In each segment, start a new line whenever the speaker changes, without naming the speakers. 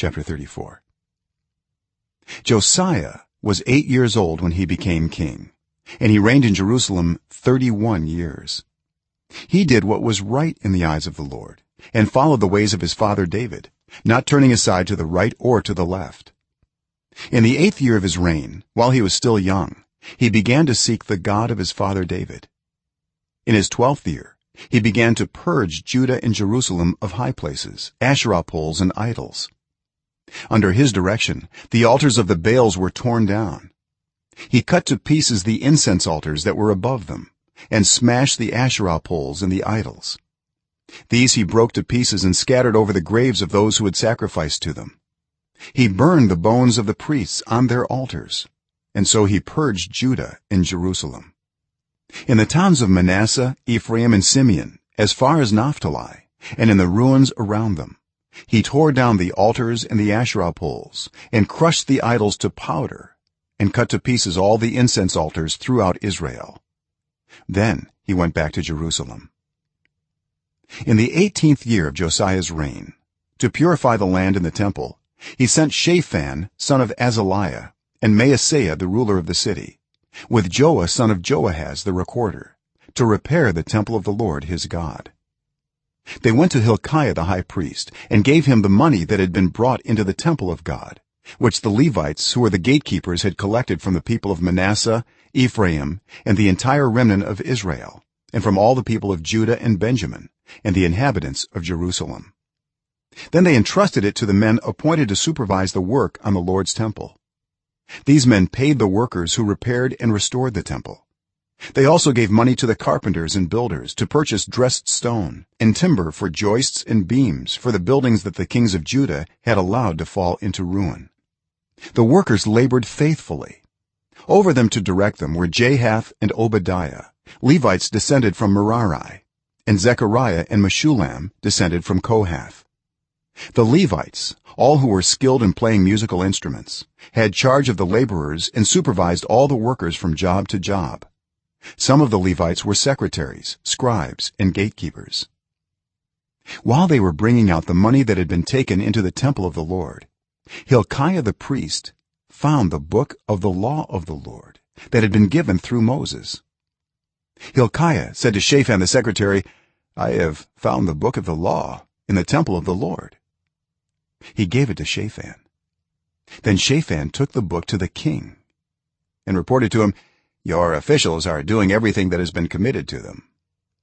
chapter 34 josiah was 8 years old when he became king and he reigned in jerusalem 31 years. He did what was right in the eyes of the lord and followed the ways of his father david not turning aside to the right or to the left. In the 8th year of his reign while he was still young he began to seek the god of his father david. In his 12th year he began to purge judah and jerusalem of high places asherah poles and idols under his direction the altars of the baals were torn down. He cut to pieces the incense altars that were above them and smashed the asherah poles and the idols. These he broke to pieces and scattered over the graves of those who had sacrificed to them. He burned the bones of the priests on their altars and so he purged judah and jerusalem. In the towns of manasseh ephraim and simeon as far as naphtali and in the ruins around them he tore down the altars and the asherah poles and crushed the idols to powder and cut to pieces all the incense altars throughout israel. Then he went back to jerusalem. In the 18th year of josiah's reign to purify the land and the temple he sent shaphan son of azaliah and maaseiah the ruler of the city with joah son of joahaz the recorder to repair the temple of the lord his god they went to hilkiah the high priest and gave him the money that had been brought into the temple of god which the levites who were the gatekeepers had collected from the people of manasseh ephraim and the entire remnant of israel and from all the people of judah and benjamin and the inhabitants of jerusalem. Then they entrusted it to the men appointed to supervise the work on the lord's temple. These men paid the workers who repaired and restored the temple they also gave money to the carpenters and builders to purchase dressed stone and timber for joists and beams for the buildings that the kings of judah had allowed to fall into ruin. The workers labored faithfully. Over them to direct them were jahath and obadiah. Levites descended from merari and zechariah and meshullam descended from kohath. The levites all who were skilled in playing musical instruments had charge of the laborers and supervised all the workers from job to job some of the levites were secretaries scribes and gatekeepers. While they were bringing out the money that had been taken into the temple of the lord hilkiah the priest found the book of the law of the lord that had been given through moses. Hilkiah said to shaphan the secretary i have found the book of the law in the temple of the lord. He gave it to shaphan. Then shaphan took the book to the king and reported to him your officials are doing everything that has been committed to them.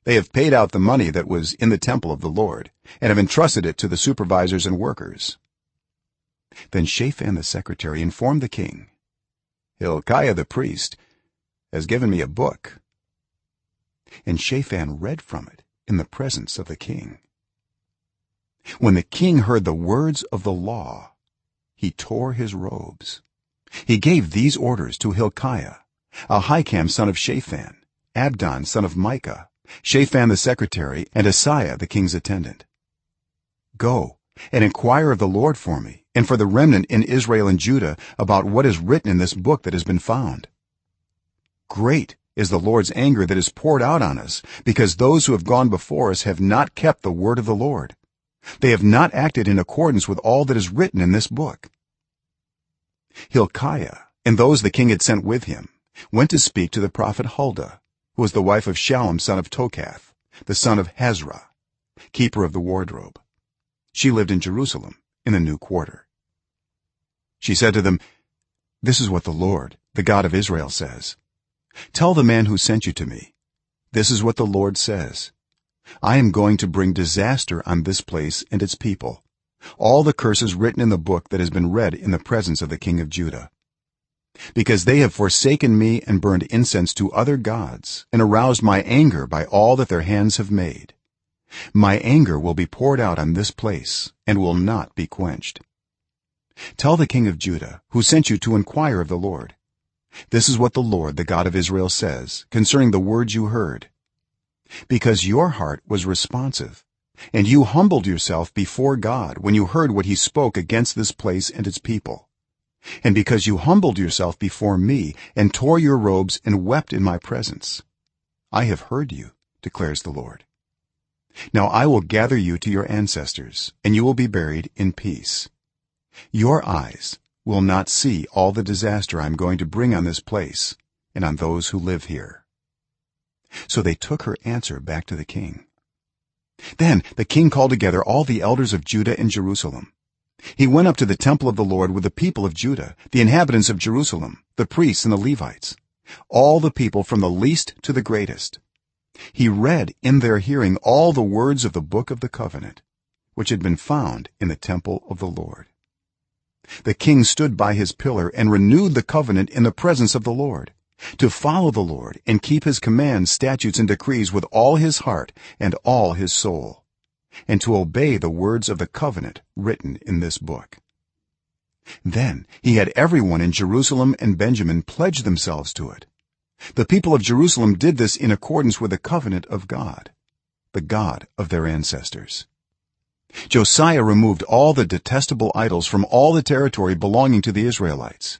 They have paid out the money that was in the temple of the lord and have entrusted it to the supervisors and workers. Then shaphan the secretary informed the king. Hilkiah the priest has given me a book. And shaphan read from it in the presence of the king. When the king heard the words of the law he tore his robes. He gave these orders to hilkiah ahikam son of shaphan abdon son of micah shaphan the secretary and asaiah the king's attendant. Go and inquire of the lord for me and for the remnant in israel and judah about what is written in this book that has been found. Great is the lord's anger that is poured out on us because those who have gone before us have not kept the word of the lord. They have not acted in accordance with all that is written in this book. Hilkiah and those the king had sent with him went to speak to the prophet huldah who was the wife of shallum son of tokhath the son of hasrah keeper of the wardrobe. She lived in jerusalem in the new quarter. She said to them this is what the lord the god of israel says. Tell the man who sent you to me this is what the lord says. I am going to bring disaster on this place and its people. All the curses written in the book that has been read in the presence of the king of judah because they have forsaken me and burned incense to other gods and aroused my anger by all that their hands have made. My anger will be poured out on this place and will not be quenched. Tell the king of judah who sent you to inquire of the lord. This is what the lord the god of israel says concerning the words you heard. Because your heart was responsive and you humbled yourself before god when you heard what he spoke against this place and its people and because you humbled yourself before me and tore your robes and wept in my presence i have heard you declares the lord. Now i will gather you to your ancestors and you will be buried in peace. Your eyes will not see all the disaster i am going to bring on this place and on those who live here. So they took her answer back to the king. Then the king called together all the elders of judah and jerusalem he went up to the temple of the lord with the people of judah the inhabitants of jerusalem the priests and the levites all the people from the least to the greatest. He read in their hearing all the words of the book of the covenant which had been found in the temple of the lord. The king stood by his pillar and renewed the covenant in the presence of the lord to follow the lord and keep his commands statutes and decrees with all his heart and all his soul and to obey the words of the covenant written in this book. Then he had everyone in jerusalem and benjamin pledge themselves to it. The people of jerusalem did this in accordance with the covenant of god the god of their ancestors. Josiah removed all the detestable idols from all the territory belonging to the israelites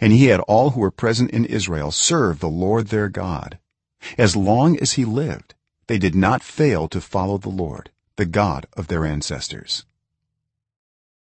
and he had all who were present in israel serve the lord their god. As long as he lived they did not fail to follow the lord the god of their ancestors